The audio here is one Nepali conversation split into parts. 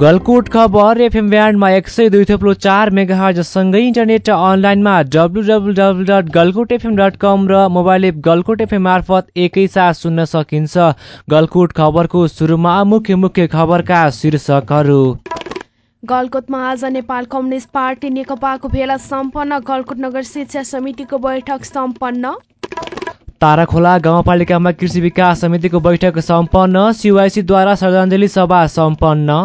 गलकुट खबर एफएम ब्यान्डमा एक सय दुई थप्लो चार मेगाहरसँगै इन्टरनेट अनलाइनमा W W W dot Galkot FM dot com र मोबाइल एप गलकुट एफएम मार्फत एकैसाथ सुन्न सकिन्छ। गलकुट खबरको सुरुमा मुख्य मुख्य खबरका शीर्षकहरू। गलकुटमा आज नेपाल कम्युनिस्ट पार्टी नेकपाको भेला सम्पन्न। गलकुट नगर शिक्षा समितिको बैठक सम्पन्न। ताराखोला गाउँपालिकामा कृषि विकास समितिको बैठक सम्पन्न। सिवाइसीद्वारा श्रद्धाञ्जली सभा सम्पन्न।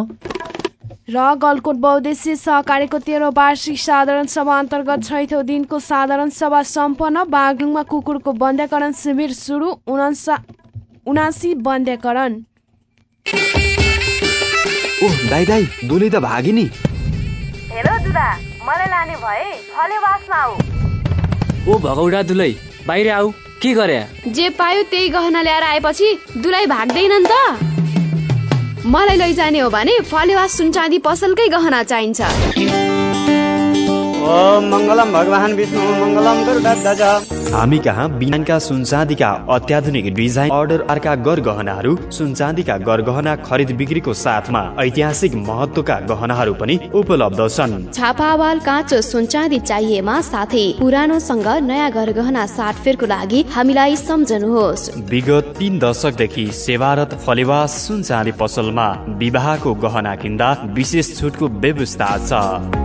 र गलकोट बहुद्देश्य सहकारीको तेह्रौँ वार्षिक साधारण सभा अन्तर्गत छैठौँ दिनको साधारण सभा सम्पन्न बागलुङमा कुकुरको बन्ध्याकरण शिविर सुरु उनासा उनासी बन्ध्याकरण ओह दाई दाई दुली त भागी नि हेर दुदा मलाई लाने भए फलेवासमा आऊ ओ भगौडा दुलै बाहिर आऊ के गरे? जे पायो त्यही गहना ल्याएर आएपछि दुलाई भाग्दैनन् त। मलाई लैजाने हो भने फलेवा सुनचाँदी पसलकै गहना चाहिन्छ। मङ्गलम भगवान् विष्णु मङ्गलम गरुडध्वज हामी कहाँ? बिनाका सुनचाँदीका अत्याधुनिक डिजाइन अर्डर अर्का गरगहनाहरू सुनचाँदीका गरगहना खरिद बिक्रीको साथमा ऐतिहासिक महत्वका गहनाहरू पनि उपलब्ध छन्। छापावाल काँचो सुनचाँदी चाहिएमा साथै पुरानोसँग नयाँ गरगहना साटफेरको लागि हामीलाई सम्झनुहोस्। विगत तीन दशकदेखि सेवारत फलेवास सुनचाँदी पसलमा विवाहको गहना किन्दा विशेष छुटको व्यवस्था छ।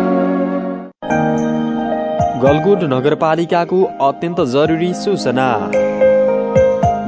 गलकुट नगरपालिकाको अत्यन्त जरुरी सूचना।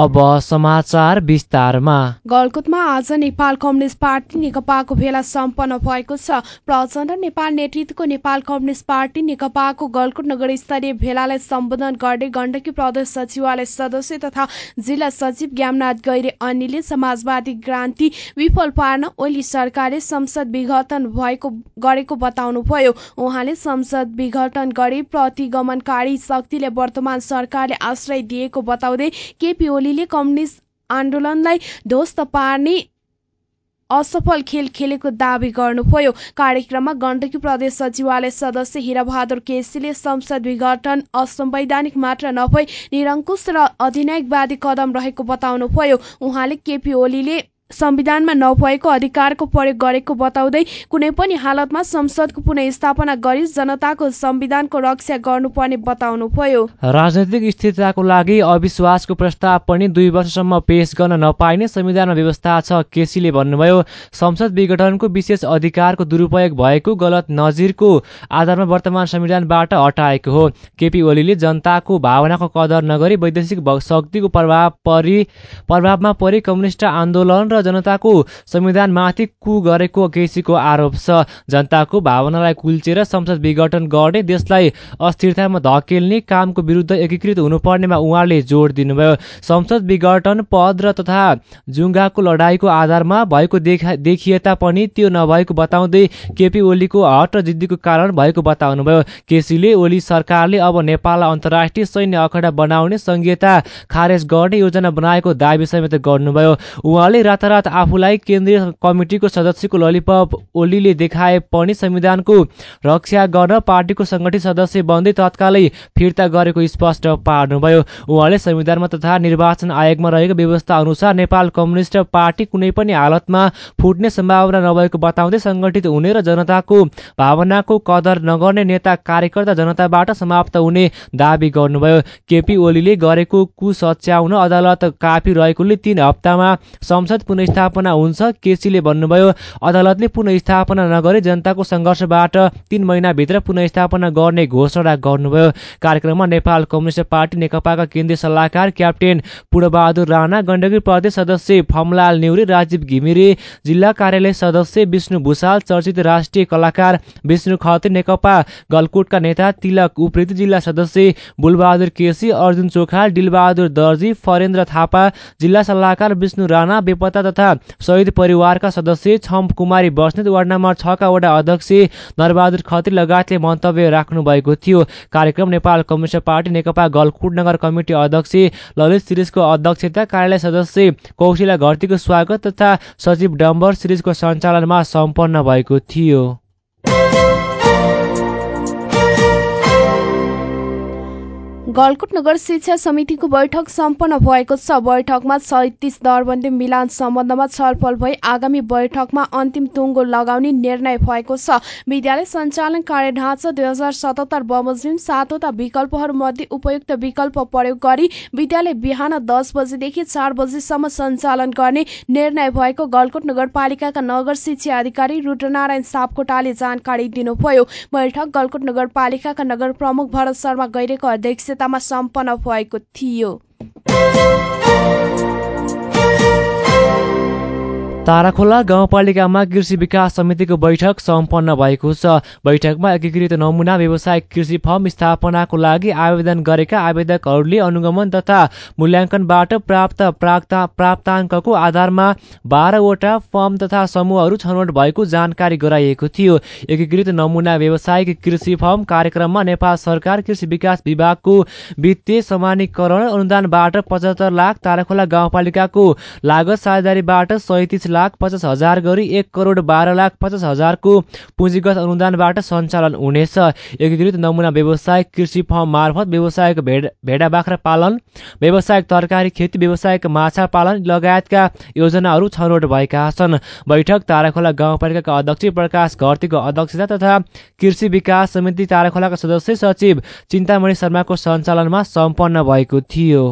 अब समाचार विस्तारमा। गलकुटमा आज नेपाल कम्युनिस्ट पार्टी नेकपाको भेला सम्पन्न भएको छ। प्रचण्ड नेपाल नेतृत्वको नेपाल कम्युनिस्ट पार्टी नेकपाको गलकुट नगर स्तरीय भेलालाई सम्बोधन गर्दै गण्डकी प्रदेश सचिवालय सदस्य तथा जिल्ला सचिव ज्ञाननाथ गैरे अन्यले समाजवादी क्रान्ति विफल पार्न ओली सरकारले संसद विघटन भएको गरेको बताउनुभयो। उहाँले संसद विघटन गरी प्रतिगमनकारी शक्तिले वर्तमान सरकारले आश्रय दिएको बताउँदै केपी ओलीले कम्युनिस्ट आन्दोलनलाई ध्वस्त पार्ने असफल खेल खेलेको दावी गर्नुभयो। कार्यक्रममा गण्डकी प्रदेश सचिवालय सदस्य हिराबहादुर केसीले संसद विघटन असंवैधानिक मात्र नभई निरङ्कुश र अधिनायकवादी कदम रहेको बताउनुभयो। उहाँले केपी ओलीले संविधानमा नभएको अधिकारको प्रयोग गरेको बताउँदै कुनै पनि हालतमा संसदको पुनः स्थापना गरी जनताको संविधानको रक्षा गर्नुपर्ने बताउनुभयो। राजनैतिक स्थिरताको लागि अविश्वासको प्रस्ताव पनि दुई वर्षसम्म पेश गर्न नपाइने संविधानमा व्यवस्था छ केसीले भन्नुभयो। संसद विघटनको विशेष अधिकारको दुरुपयोग भएको गलत नजिरको आधारमा वर्तमान संविधानबाट हटाएको हो। केपी ओलीले जनताको भावनाको कदर नगरी वैदेशिक शक्तिको प्रभाव परि प्रभावमा परि कम्युनिस्ट आन्दोलन र जनताको संविधानमाथि कु गरेको केसीको आरोप छ। जनताको भावनालाई कुल्चेर संसद विघटन गर्ने देशलाई अस्थिरतामा धकेल्ने कामको विरुद्ध एकीकृत हुनुपर्नेमा उहाँले जोड दिनुभयो। संसद विघटन पद र तथा जुङ्गाको लडाईँको आधारमा भएको देखा देखिए तापनि त्यो नभएको बताउँदै केपी ओलीको हट र जिद्दीको कारण भएको बताउनुभयो। केसीले ओली सरकारले अब नेपाललाई अन्तर्राष्ट्रिय सैन्य अखडा बनाउने संघीयता खारेज गर्ने योजना बनाएको दावी समेत गर्नुभयो। उहाँले रातारात आफूलाई केन्द्रीय कमिटीको सदस्यको ललिपप ओलीले देखाए पनि संविधानको रक्षा गर्न पार्टीको सङ्गठित सदस्य बन्दै तत्कालै फिर्ता गरेको स्पष्ट पार्नुभयो। उहाँले संविधानमा तथा निर्वाचन आयोगमा रहेको व्यवस्था अनुसार नेपाल कम्युनिस्ट पार्टी कुनै पनि हालतमा फुट्ने सम्भावना नभएको बताउँदै सङ्गठित हुने र जनताको भावनाको कदर नगर्ने नेता कार्यकर्ता जनताबाट समाप्त हुने दावी गर्नुभयो। केपी ओलीले गरेको कुसच्याउन अदालत काफी रहेकोले तीन हप्तामा संसद पुनस्थापना हुन्छ। केसीले भन्नुभयो अदालतले पुनस्थापना नगरी जनताको सङ्घर्षबाट तीन महिनाभित्र पुनस्थापना गर्ने घोषणा गर्नुभयो। कार्यक्रममा नेपाल कम्युनिस्ट पार्टी नेकपाका केन्द्रीय सल्लाहकार क्याप्टेन पूर्णबहादुर राणा गण्डकी प्रदेश सदस्य फमलाल नेउरी राजीव घिमिरे जिल्ला कार्यालय सदस्य विष्णु भूषाल चर्चित राष्ट्रिय कलाकार विष्णु खत्री नेकपा गलकोटका नेता तिलक उप्रेती जिल्ला सदस्य बुलबहादुर केसी अर्जुन चोखाल डिलबहादुर दर्जी फरेन्द्र थापा जिल्ला सल्लाहकार विष्णु राणा बेपत्ता तथा शहीद परिवारका सदस्य छम कुमारी बस्नेत वार्ड नम्बर छका वडा अध्यक्ष नरबहादुर खत्री लगायतले मन्तव्य राख्नु भएको थियो। कार्यक्रम नेपाल कम्युनिस्ट पार्टी नेकपा गलकुट नगर कमिटी अध्यक्ष ललित सिरिजको अध्यक्षता कार्यालय सदस्य कौशिला घरतीको स्वागत तथा सचिव डम्बर सिरिजको सञ्चालनमा सम्पन्न भएको थियो। गलकुट नगर शिक्षा समितिको बैठक सम्पन्न भएको छ। बैठकमा सैतिस दरबन्दी मिलान सम्बन्धमा छलफल भई आगामी बैठकमा अन्तिम टुङ्गो लगाउने निर्णय भएको छ। विद्यालय सञ्चालन कार्य ढाँचा दुई हजार सतहत्तर बमोजिम सातवटा विकल्पहरूमध्ये उपयुक्त विकल्प प्रयोग गरी विद्यालय बिहान दस बजेदेखि चार बजेसम्म सञ्चालन गर्ने निर्णय भएको गलकोट नगरपालिकाका नगर शिक्षा अधिकारी रुद्रनारायण सापकोटाले जानकारी दिनुभयो। बैठक गलकोट नगरपालिकाका नगर प्रमुख भरत शर्मा गैरेको अध्यक्षता अध्यक्षतामा सम्पन्न भएको थियो। ताराखोला गाउँपालिकामा कृषि विकास समितिको बैठक सम्पन्न भएको छ। बैठकमा एकीकृत नमुना व्यवसायिक कृषि फर्म स्थापनाको लागि आवेदन गरेका आवेदकहरूले अनुगमन तथा मूल्याङ्कनबाट प्राप्त प्राप्ता प्राप्ताङ्कको आधारमा बाह्रवटा फर्म तथा समूहहरू छनौट भएको जानकारी गराइएको थियो। एकीकृत नमुना व्यवसायिक कृषि फर्म कार्यक्रममा नेपाल सरकार कृषि विकास विभागको वित्तीय समानीकरण अनुदानबाट पचहत्तर लाख ताराखोला गाउँपालिकाको लागत साझेदारीबाट सैतिस लाख पचास हजार गरी एक करोड बाह्र लाख पचास हजारको पुँजीगत अनुदानबाट सञ्चालन हुनेछ। एकीकृत नमुना व्यवसायिक कृषि फर्म मार्फत व्यवसायिक भेड भेडा बाख्रा पालन व्यावसायिक तरकारी खेती व्यावसायिक माछा पालन लगायतका योजनाहरू छनौट भएका छन्। बैठक ताराखोला गाउँपालिकाका अध्यक्ष प्रकाश घरतीको अध्यक्षता तथा कृषि विकास समिति ताराखोलाका सदस्य सचिव चिन्तामणि शर्माको सञ्चालनमा सम्पन्न भएको थियो।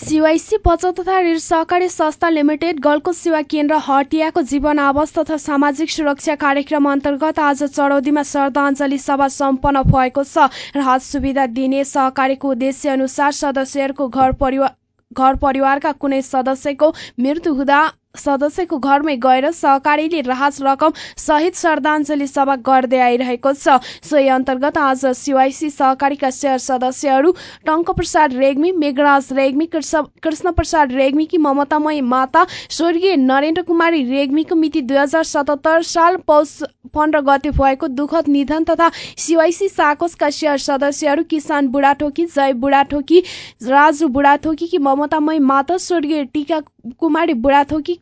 सिवाइसी बचत तथा ऋण सहकारी संस्था लिमिटेड गलको सेवा केन्द्र हटियाको जीवन आवास तथा सामाजिक सुरक्षा कार्यक्रम अन्तर्गत आज चरौदीमा श्रद्धाञ्जली सभा सम्पन्न भएको छ। राहत सुविधा दिने सहकारीको उद्देश्य अनुसार सदस्यहरूको घर परिवार घर परिवारका कुनै सदस्यको मृत्यु हुँदा सदस्यको घरमै गएर सहकारीले राहत रकम सहित श्रद्धाञ्जली सभा गर्दै आइरहेको छ। सोही अन्तर्गत आज सिवाइसी सहकारीका शेयर सदस्यहरू टङ्क प्रसाद रेग्मी मेघराज रेग्मी कृष्ण प्रसाद रेग्मीकी ममतामयी माता स्वर्गीय नरेन्द्र कुमारी रेग्मीको मिति दुई हजार सतहत्तर साल पौष पन्ध्र गते भएको दुःखद निधन तथा सिवाइसी साकोसका शेयर सदस्यहरू किसान बुढाथोकी जय बुढाथोकी राजु बुढाथोकी ममतामयी माता स्वर्गीय टिका कुमारी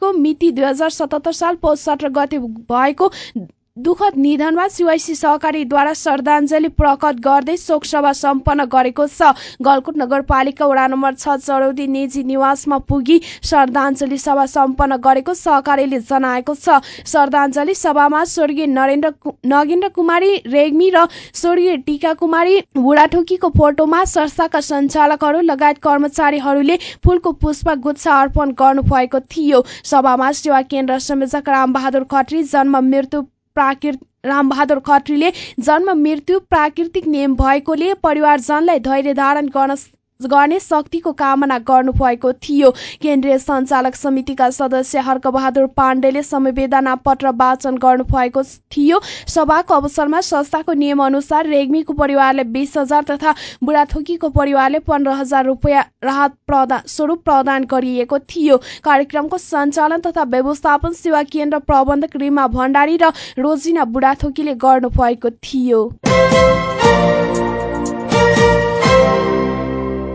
मिति दुई हजार सतहत्तर साल पौष सत्र गते भएको दुखद निधनमा सिवाइसी सहकारीद्वारा श्रद्धाञ्जली प्रकट गर्दै शोकसभा सम्पन्न गरेको छ। गलकुट नगरपालिका वडा नम्बर छ चरौदी निजी निवासमा पुगी श्रद्धाञ्जली सभा सम्पन्न गरेको सहकारीले जनाएको छ। श्रद्धाञ्जली सभामा स्वर्गीय नरेन्द्र नगेन्द्र कुमारी रेग्मी र स्वर्गीय टीका कुमारी बुढाठोकीको फोटोमा संस्थाका सञ्चालकहरू लगायत कर्मचारीहरूले फूलको पुष्प गुच्छा अर्पण गर्नुभएको थियो। सभामा सेवा केन्द्र संयोजक रामबहादुर खत्री जन्म मृत्यु प्राकृत रामबहादुर खत्रीले जन्म मृत्यु प्राकृतिक नियम भएकोले परिवारजनलाई धैर्य धारण गर्न गर्ने शक्तिको कामना गर्नुभएको थियो। केन्द्रीय सञ्चालक समितिका सदस्य हर्कबहादुर पाण्डेले संवेदना पत्र वाचन गर्नुभएको थियो। सभाको अवसरमा संस्थाको नियम अनुसार रेग्मीको परिवारले बिस हजार तथा बुढाथोकीको परिवारले पन्ध्र हजार रुपियाँ राहत प्रदान स्वरूप प्रदान गरिएको थियो। कार्यक्रमको सञ्चालन तथा व्यवस्थापन सेवा केन्द्र प्रबन्धक रिमा भण्डारी र रोजिना बुढाथोकीले गर्नुभएको थियो।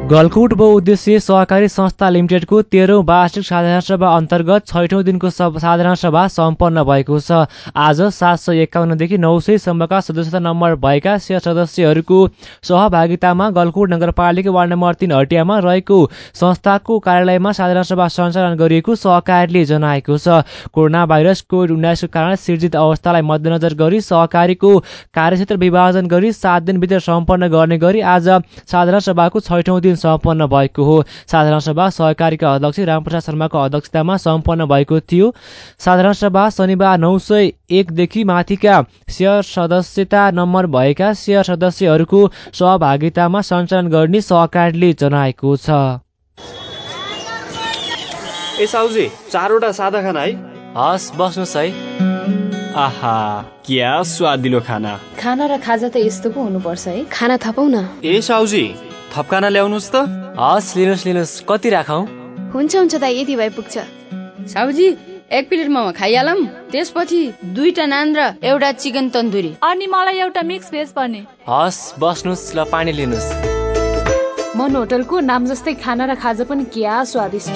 गलकुट बहुउद्देश्य सहकारी संस्था लिमिटेडको तेह्रौँ वार्षिक साधारण सभा अन्तर्गत छैठौँ दिनको साधारण सभा सम्पन्न भएको छ। आज सात सय एकाउन्नदेखि नौ सयसम्मका सदस्यता नम्बर भएका सदस्यहरूको सहभागितामा गलकुट नगरपालिका वार्ड नम्बर तिन हटियामा रहेको संस्थाको कार्यालयमा साधारण सभा सञ्चालन गरिएको सहकारीले जनाएको छ। कोरोना भाइरस कोभिड उन्नाइसको कारण सिर्जित अवस्थालाई मध्यनजर गरी सहकारीको कार्यक्षेत्र विभाजन गरी सात दिनभित्र सम्पन्न गर्ने गरी आज साधारण सभाको छैठौँ दिन सम्पन्न भएको हो। साधारण सभा सहकारीका अध्यक्ष रामप्रसाद शर्माको अध्यक्षतामा सम्पन्न भएको थियो। साधारण सभा शनिबार नौ सय एकदेखि माथिका सेयर सदस्यता नम्बर भएका सेयर सदस्यहरूको सहभागितामा सञ्चालन गर्ने सहकारीले जनाएको छ। ए साउजी चारवटा सादा खाना है? हस् बस्नुहोस् है। आहा क्या स्वादिलो खाना। खाना र खाजा त यस्तो पो हुनुपर्छ है। खाना थपौ न ए साउजी थपकाना ल्याउनुहोस् त। हस् लिनुहोस् लिनुहोस्। कति राखौँ? हुन्छ हुन्छ दाइ यति भए पुग्छ साउजी एक प्लेट मोमो खाइहालौँ। त्यसपछि दुईटा नान र एउटा चिकन तन्दुरी। अनि मलाई एउटा मिक्स भेज पर्ने हस् बस्नुहोस् ल पानी लिनुहोस्। मन होटलको नाम जस्तै खाना र खाजा पनि क्या स्वादिष्ट।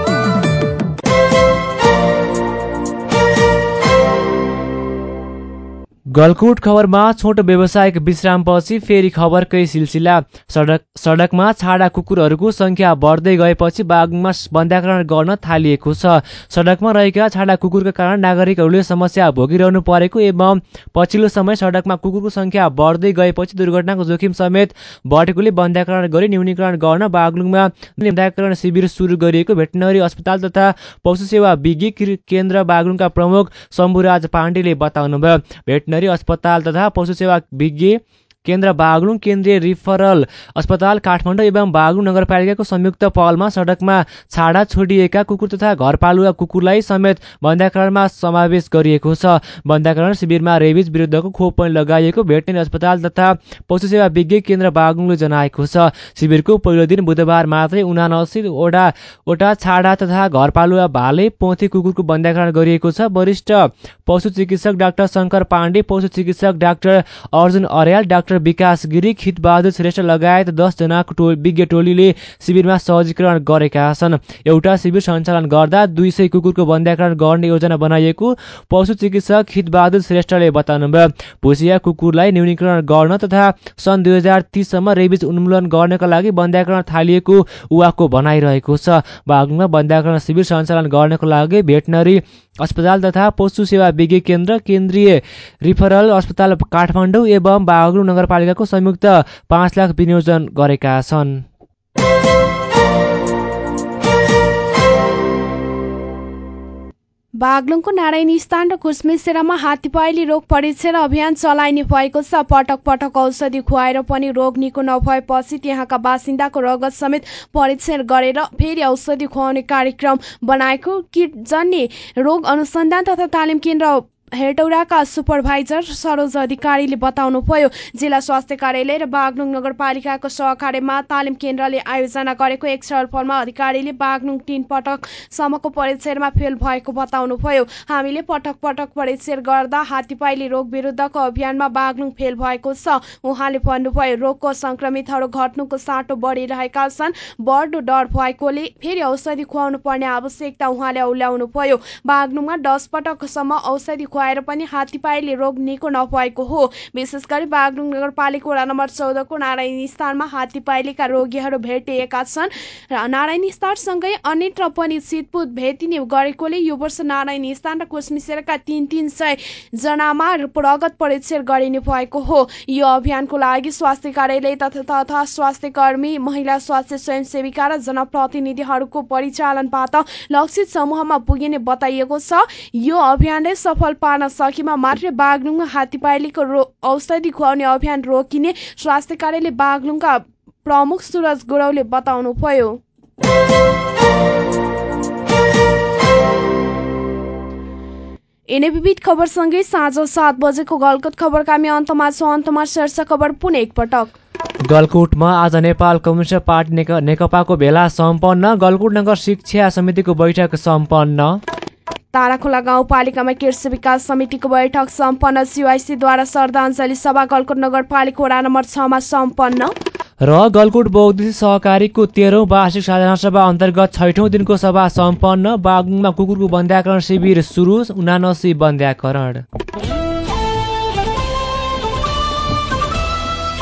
गलकुट खबरमा छोटो व्यावसायिक विश्रामपछि फेरि खबरकै सिलसिला। सडक सडकमा छाडा कुकुरहरूको सङ्ख्या बढ्दै गएपछि बागमा बन्ध्याकरण गर्न थालिएको छ। सडकमा रहेका छाडा कुकुरका कारण नागरिकहरूले समस्या भोगिरहनु परेको एवं पछिल्लो समय सडकमा कुकुरको सङ्ख्या बढ्दै गएपछि दुर्घटनाको जोखिम समेत बढेकोले बन्ध्याकरण गरी न्यूनीकरण गर्न बागलुङमा बन्ध्याकरण शिविर सुरु गरिएको भेटनरी अस्पताल तथा पशु सेवा विज्ञ केन्द्र बागलुङका प्रमुख शम्भुराज पाण्डेले बताउनुभयो। भेटनरी अस्पताल तथा पशु सेवा विज्ञ केन्द्र बागलुङ केन्द्रीय रिफरल अस्पताल काठमाडौँ एवं बागलुङ नगरपालिकाको संयुक्त पहलमा सडकमा छाडा छोडिएका कुकुर तथा घरपालुवा कुकुरलाई समेत बन्ध्याकरणमा समावेश गरिएको छ। बन्ध्याकरण शिविरमा रेबिज विरुद्धको खोप पनि लगाइएको भेटनेरी अस्पताल तथा पशु सेवा विज्ञ केन्द्र बागलुङले जनाएको छ। शिविरको पहिलो दिन बुधबार मात्रै उनासीवटा वटा छाडा तथा घरपालुवा भाले पोथी कुकुरको बन्ध्याकरण गरिएको छ। वरिष्ठ पशु चिकित्सक डाक्टर शङ्कर पाण्डे पशु चिकित्सक doctor Arjun Aryal doctor doctor Bikash Giri Khitbahadur Shrestha लगायत दसजनाको टो विज्ञ टोलीले शिविरमा सहजीकरण गरेका छन्। एउटा शिविर सञ्चालन गर्दा दुई सय कुकुरको बन्ध्याकरण गर्ने योजना बनाइएको पशु चिकित्सक खितबहादुर श्रेष्ठले बताउनुभयो। भुसिया कुकुरलाई न्यूनीकरण गर्न तथा सन् दुई हजार तिससम्म रेबिज उन्मूलन गर्नका लागि बन्ध्याकरण थालिएको उहाँको भनाइरहेको छ। बागलुङमा बन्ध्याकरण शिविर सञ्चालन गर्नको लागि भेटनरी अस्पताल तथा पशु सेवा विज्ञ केन्द्र केन्द्रीय रिफरल अस्पताल काठमाडौँ एवं बागलुङ नगरपालिकाको संयुक्त पाँच लाख विनियोजन गरेका छन्। बागलुङको नारायणी स्थान र कुसमेसेरामा हात्तीपाइली रोग परीक्षण अभियान चलाइने भएको छ। पटक पटक औषधि खुवाएर पनि रोग निको नभएपछि त्यहाँका बासिन्दाको रगत समेत परीक्षण गरेर फेरि औषधि खुवाउने कार्यक्रम बनाएको किटजन्य रोग अनुसन्धान तथा तालिम केन्द्र हेटौडाका सुपरभाइजर सरोज अधिकारीले बताउनुभयो जिल्ला स्वास्थ्य कार्यालय र बागलुङ नगरपालिकाको सहकार्यमा तालिम केन्द्रले आयोजना गरेको एक छलफलमा अधिकारीले बागलुङ तीन पटकसम्मको परीक्षणमा फेल भएको बताउनुभयो। हामीले पटक पटक परीक्षण गर्दा हात्तीपाइली रोग विरुद्धको अभियानमा बागलुङ फेल भएको छ। उहाँले भन्नुभयो रोगको संक्रमितहरू घट्नुको साटो बढिरहेका छन्। बढ्दो डर भएकोले फेरि औषधि खुवाउनु पर्ने आवश्यकता उहाँले औल्याउनुभयो। बागलुङमा दस पटकसम्म औषधि खुवाएर पनि हात्तीपाइले रोग निको नभएको हो। विशेष गरी बागलुङ नगरपालिका वडा नम्बर चौधको नारायणी स्थानमा हात्तीपाइलेका रोगीहरू भेटिएका छन्। र नारायणी स्थानसँगै अन्यत्र पनि शीतपुत भेटिने गरेकोले यो वर्ष नारायणी स्थान र कोसमिसेरका तिन तिन सय जनामा रगत परीक्षण गरिने भएको हो। यो अभियानको लागि स्वास्थ्य कार्यालय तथा तथा स्वास्थ्य कर्मी महिला स्वास्थ्य स्वयंसेविका र जनप्रतिनिधिहरूको परिचालनबाट लक्षित समूहमा पुगिने बताइएको छ। यो अभियानले सफल पार्न सकेमा मात्रै बागलुङमा हात्तीपाइलीको रो औषधि खुवाउने अभियान रोकिने स्वास्थ्य कार्यालय बागलुङका प्रमुख सुरज गुरौले बताउनुभयो। यिनै खबरसँगै साँझ सात बजेको गलकुट खबरका हामी अन्तमा छौँ अन्तमा शीर्ष खबर पुनः एकपटक। गलकुटमा आज नेपाल कम्युनिस्ट पार्टी नेकपाको भेला सम्पन्न गलकुट नगर शिक्षा समितिको बैठक सम्पन्न। ताराखोला गाउँपालिकामा कृषि विकास समितिको बैठक सम्पन्न। सिवाइसीद्वारा श्रद्धाञ्जली सभा गलकोट नगरपालिका वडा नम्बर छमा सम्पन्न। र गलकुट बौद्धिक सहकारीको तेह्रौँ वार्षिक साधारण सभा अन्तर्गत छैठौँ दिनको सभा सम्पन्न। बागुङमा कुकुरको बन्ध्याकरण शिविर सुरु उनासी बन्ध्याकरण।